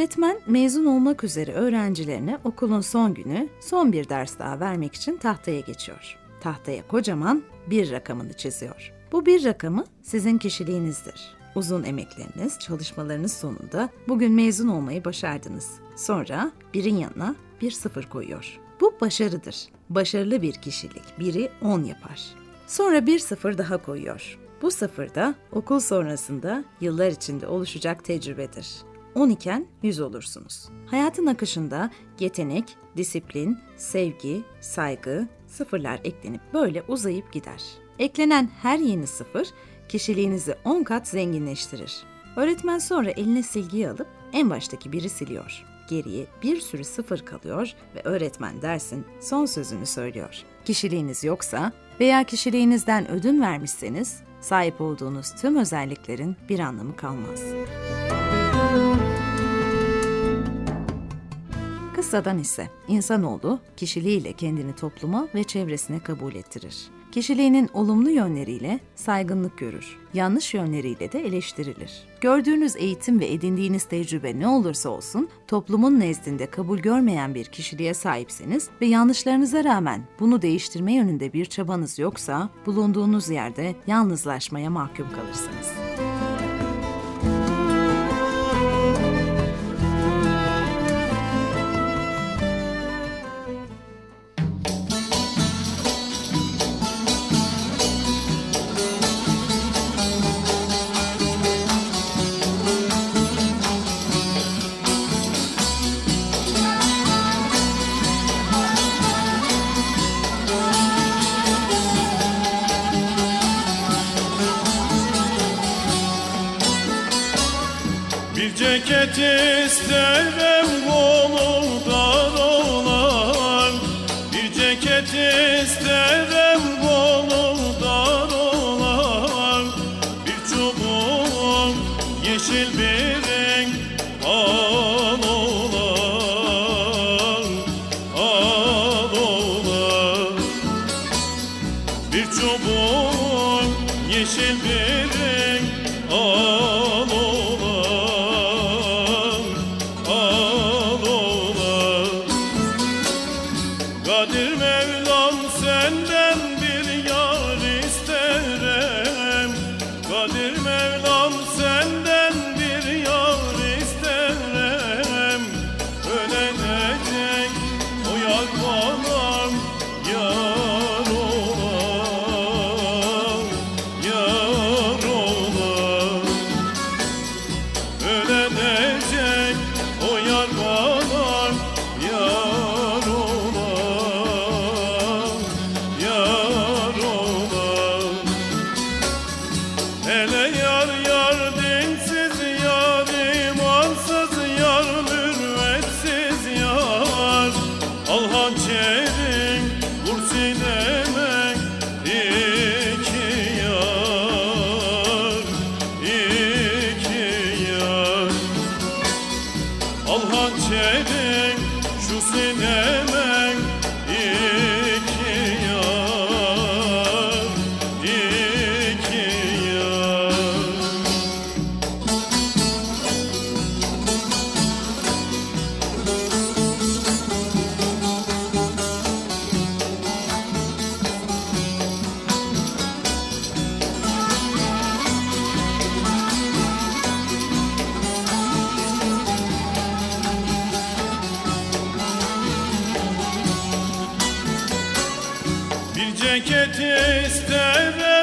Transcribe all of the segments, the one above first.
Öğretmen mezun olmak üzere öğrencilerine okulun son günü son bir ders daha vermek için tahtaya geçiyor. Tahtaya kocaman bir rakamını çiziyor. Bu bir rakamı sizin kişiliğinizdir. Uzun emekleriniz, çalışmalarınız sonunda bugün mezun olmayı başardınız. Sonra birin yanına bir sıfır koyuyor. Bu başarıdır. Başarılı bir kişilik biri 10 yapar. Sonra bir sıfır daha koyuyor. Bu sıfır da okul sonrasında yıllar içinde oluşacak tecrübedir. 10 iken 100 olursunuz. Hayatın akışında yetenek, disiplin, sevgi, saygı, sıfırlar eklenip böyle uzayıp gider. Eklenen her yeni sıfır kişiliğinizi 10 kat zenginleştirir. Öğretmen sonra eline silgiyi alıp en baştaki biri siliyor. Geriye bir sürü sıfır kalıyor ve öğretmen dersin son sözünü söylüyor. Kişiliğiniz yoksa veya kişiliğinizden ödün vermişseniz sahip olduğunuz tüm özelliklerin bir anlamı kalmaz. Kıssadan ise insanoğlu kişiliğiyle kendini topluma ve çevresine kabul ettirir. Kişiliğinin olumlu yönleriyle saygınlık görür, yanlış yönleriyle de eleştirilir. Gördüğünüz eğitim ve edindiğiniz tecrübe ne olursa olsun, toplumun nezdinde kabul görmeyen bir kişiliğe sahipseniz ve yanlışlarınıza rağmen bunu değiştirme yönünde bir çabanız yoksa, bulunduğunuz yerde yalnızlaşmaya mahkum kalırsınız. Ceket isterim kolu me ceket isterim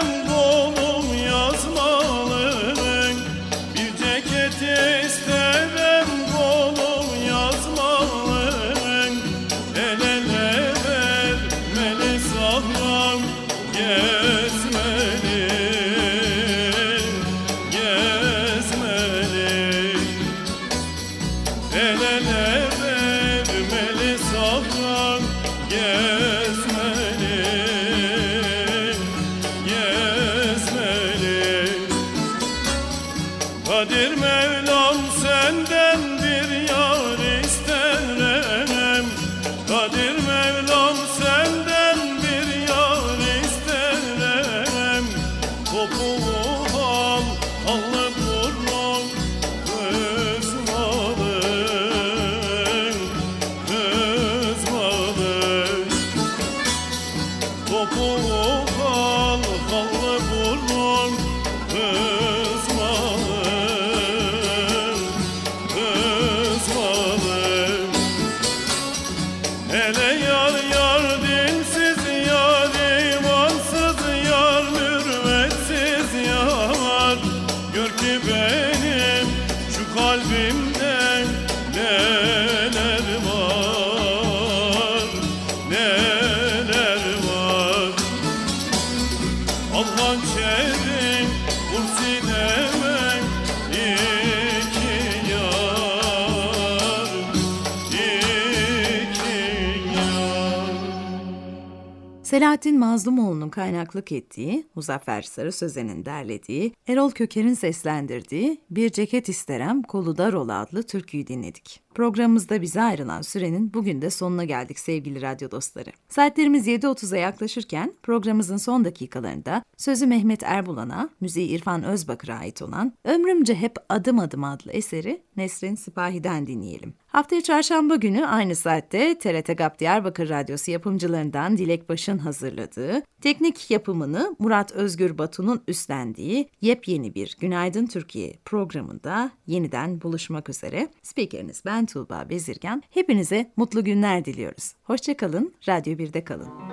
Selahattin Mazlumoğlu'nun kaynaklık ettiği, Muzaffer Sarı Sözen'in derlediği, Erol Köker'in seslendirdiği Bir Ceket İsterem Kolu Dar Ola adlı türküyü dinledik. Programımızda bize ayrılan sürenin bugün de sonuna geldik sevgili radyo dostları. Saatlerimiz 7.30'a yaklaşırken programımızın son dakikalarında sözü Mehmet Erbulan'a, müziği İrfan Özbakır'a ait olan Ömrümce Hep Adım Adım adlı eseri Nesrin Sipahi'den dinleyelim. Haftaya çarşamba günü aynı saatte TRT GAP Diyarbakır Radyosu yapımcılarından Dilek Baş'ın hazırladığı, teknik yapımını Murat Özgür Batu'nun üstlendiği yepyeni bir Günaydın Türkiye programında yeniden buluşmak üzere. Spikeriniz ben Tuğba Bezirgen. Hepinize mutlu günler diliyoruz. Hoşçakalın, Radyo 1'de kalın.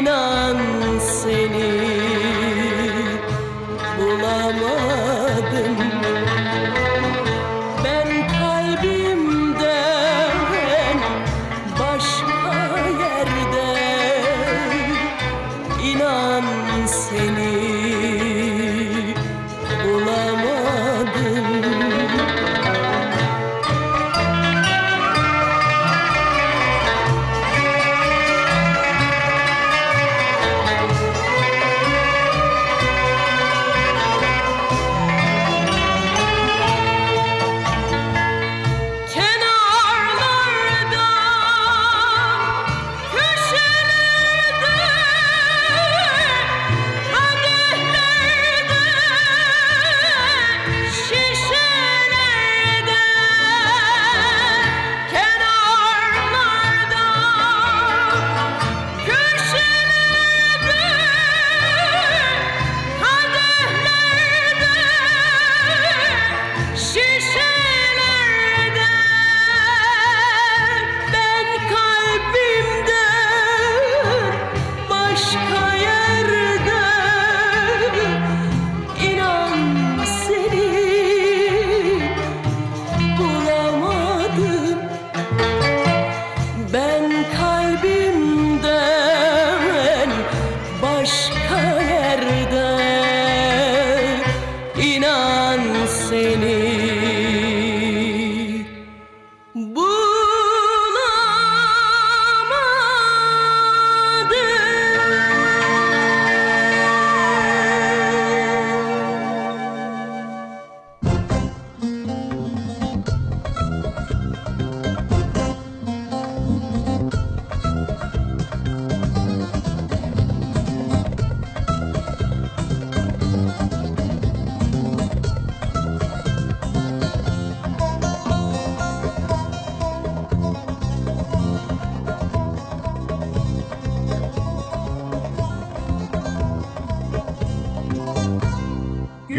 না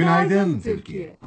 Günaydın Türkiye.